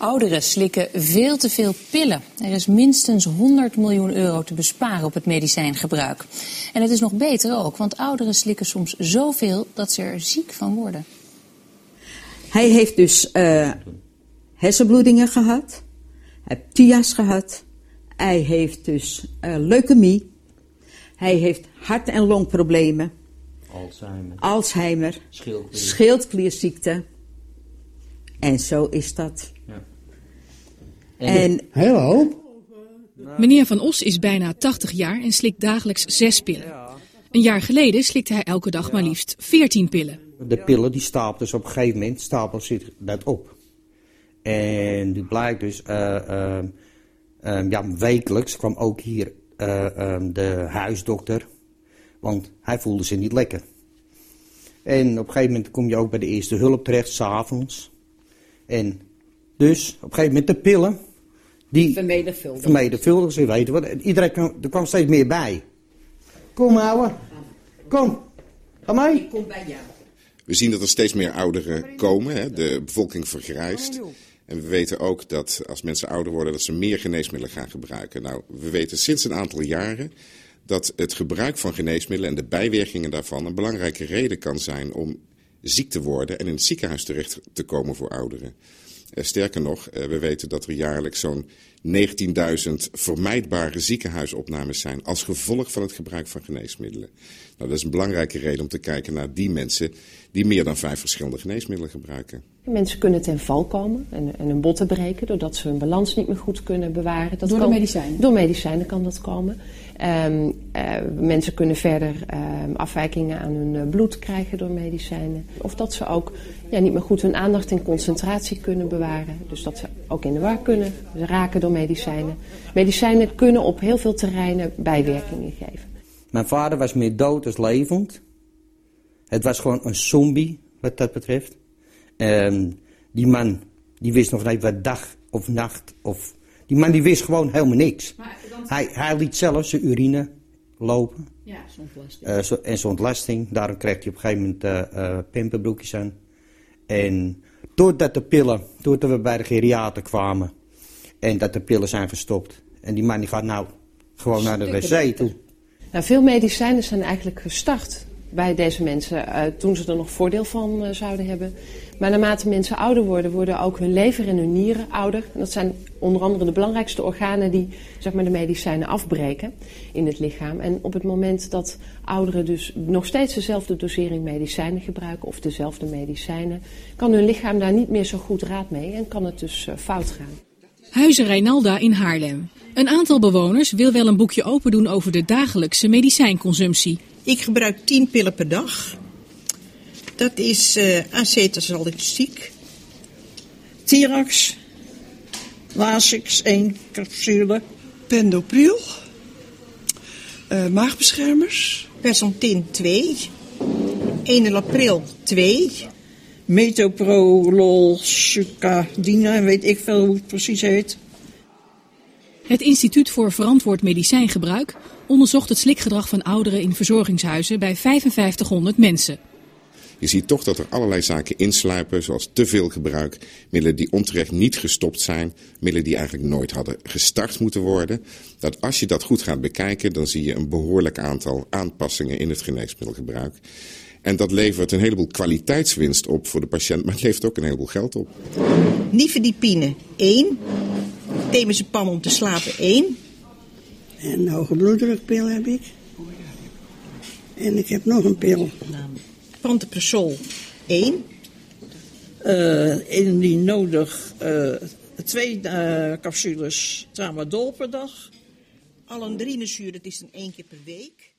Ouderen slikken veel te veel pillen. Er is minstens 100 miljoen euro te besparen op het medicijngebruik. En het is nog beter ook, want ouderen slikken soms zoveel dat ze er ziek van worden. Hij heeft dus uh, hersenbloedingen gehad. Hij heeft TIA's gehad. Hij heeft dus uh, leukemie. Hij heeft hart- en longproblemen. Alzheimer. Alzheimer. Schildklier. Schildklierziekte. En zo is dat. Ja. En Heel hoop. Meneer Van Os is bijna 80 jaar en slikt dagelijks zes pillen. Een jaar geleden slikte hij elke dag maar liefst 14 pillen. De pillen die stapelen dus op een gegeven moment stapelen zich dat op. En nu blijkt dus, eh, ehm, ehm, ja, wekelijks kwam ook hier eh, ehm, de huisdokter, want hij voelde zich niet lekker. En op een gegeven moment kom je ook bij de eerste hulp terecht, s'avonds. En dus, op een gegeven moment de pillen, die vermenigvuldigd. vermenigvuldigen zich, weten wat. Iedereen kwam, er kwam steeds meer bij. Kom ouwe, kom, ga mee. Kom bij jou. We zien dat er steeds meer ouderen komen. Hè? De bevolking vergrijst. En we weten ook dat als mensen ouder worden, dat ze meer geneesmiddelen gaan gebruiken. Nou, we weten sinds een aantal jaren dat het gebruik van geneesmiddelen en de bijwerkingen daarvan een belangrijke reden kan zijn om ziek te worden en in het ziekenhuis terecht te komen voor ouderen. Eh, sterker nog, eh, we weten dat er jaarlijks zo'n 19.000 vermijdbare ziekenhuisopnames zijn als gevolg van het gebruik van geneesmiddelen. Nou, dat is een belangrijke reden om te kijken naar die mensen die meer dan vijf verschillende geneesmiddelen gebruiken. Mensen kunnen ten val komen en, en hun botten breken doordat ze hun balans niet meer goed kunnen bewaren. Dat Door de kan- medicijnen? Door medicijnen kan dat komen. Ehm, eh, mensen kunnen verder ehm, afwijkingen aan hun eh, bloed krijgen door medicijnen. Of dat ze ook ja, niet meer goed hun aandacht en concentratie kunnen bewaren. Dus dat ze ook in de war kunnen raken door medicijnen. Medicijnen kunnen op heel veel terreinen bijwerkingen geven. Mijn vader was meer dood als levend. Het was gewoon een zombie, wat dat betreft. Ehm, die man, die wist nog niet wat dag of nacht of... Die man die wist gewoon helemaal niks. Hij, hij liet zelf zijn urine lopen. Ja, zo'n plastic. eh, zo, en zo'n ontlasting. Daarom kreeg hij op een gegeven moment eh eh, pimperbroekjes aan. En doordat de pillen, doordat we bij de geriater kwamen... en dat de pillen zijn gestopt... en die man die gaat nou gewoon naar de wc toe... Nou, veel medicijnen zijn eigenlijk gestart bij deze mensen eh, toen ze er nog voordeel van eh, zouden hebben. Maar naarmate mensen ouder worden, worden ook hun lever en hun nieren ouder. En dat zijn onder andere de belangrijkste organen die zeg maar, de medicijnen afbreken in het lichaam. En op het moment dat ouderen dus nog steeds dezelfde dosering medicijnen gebruiken of dezelfde medicijnen, kan hun lichaam daar niet meer zo goed raad mee en kan het dus eh, fout gaan. Huizen Reinalda in Haarlem. Een aantal bewoners wil wel een boekje open doen over de dagelijkse medicijnconsumptie. Ik gebruik 10 pillen per dag. Dat is acetazolictiek, Tirax, Lasix 1 capsule, Pendopril, eh, maagbeschermers, Persantin 2, Enelapril 2, Metoprolol, Sucadina, weet ik veel hoe het precies heet. Het Instituut voor Verantwoord Medicijngebruik onderzocht het slikgedrag van ouderen in verzorgingshuizen bij 5500 mensen. Je ziet toch dat er allerlei zaken insluipen, zoals te veel gebruik, middelen die onterecht niet gestopt zijn, middelen die eigenlijk nooit hadden gestart moeten worden. Dat als je dat goed gaat bekijken, dan zie je een behoorlijk aantal aanpassingen in het geneesmiddelgebruik. En dat levert een heleboel kwaliteitswinst op voor de patiënt, maar het levert ook een heleboel geld op. nifedipine 1, Temazepam om te slapen 1, en hoge bloeddrukpil heb ik. En ik heb nog een pil. Pantoprazol 1, Eh, indien nodig eh, twee eh, capsules tramadol per dag. alendrinezuur, dat is dan één keer per week.